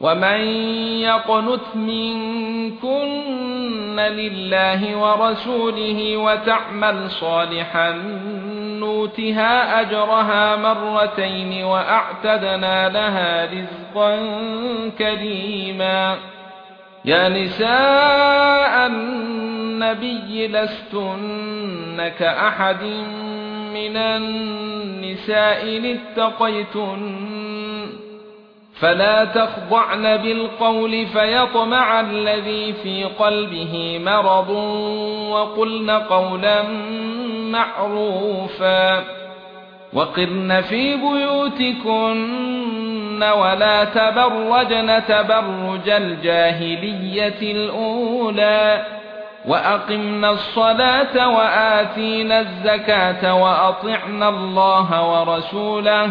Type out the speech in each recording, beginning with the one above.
ومن يقنت منكن لله ورسوله وتعمل صالحا نوتها اجرها مرتين واعتدنا لها رزقا كريما يا نساء النبي لستن كأحد من النساء اتقيتن فلا تخضعن بالقول فيطمع الذي في قلبه مرض وقلن قولا معروفا وقرن في بيوتكن ولا تبرجن تبرج الجاهلية الأولى واقمنا الصلاة وآتينا الزكاة وأطعنا الله ورسوله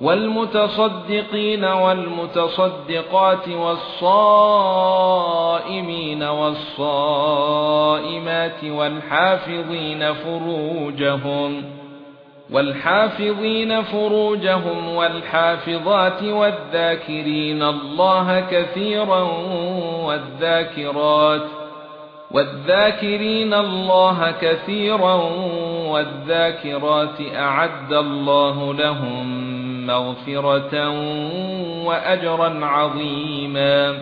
والمتصدقين والمتصدقات والصائمين والصائمات والحافظين فروجهم والحافظين فروجهم والحافظات والذاكرين الله كثيرا والذاكرات والذاكرين الله كثيرا والذاكرات أعد الله لهم مغفرة وأجرا عظيما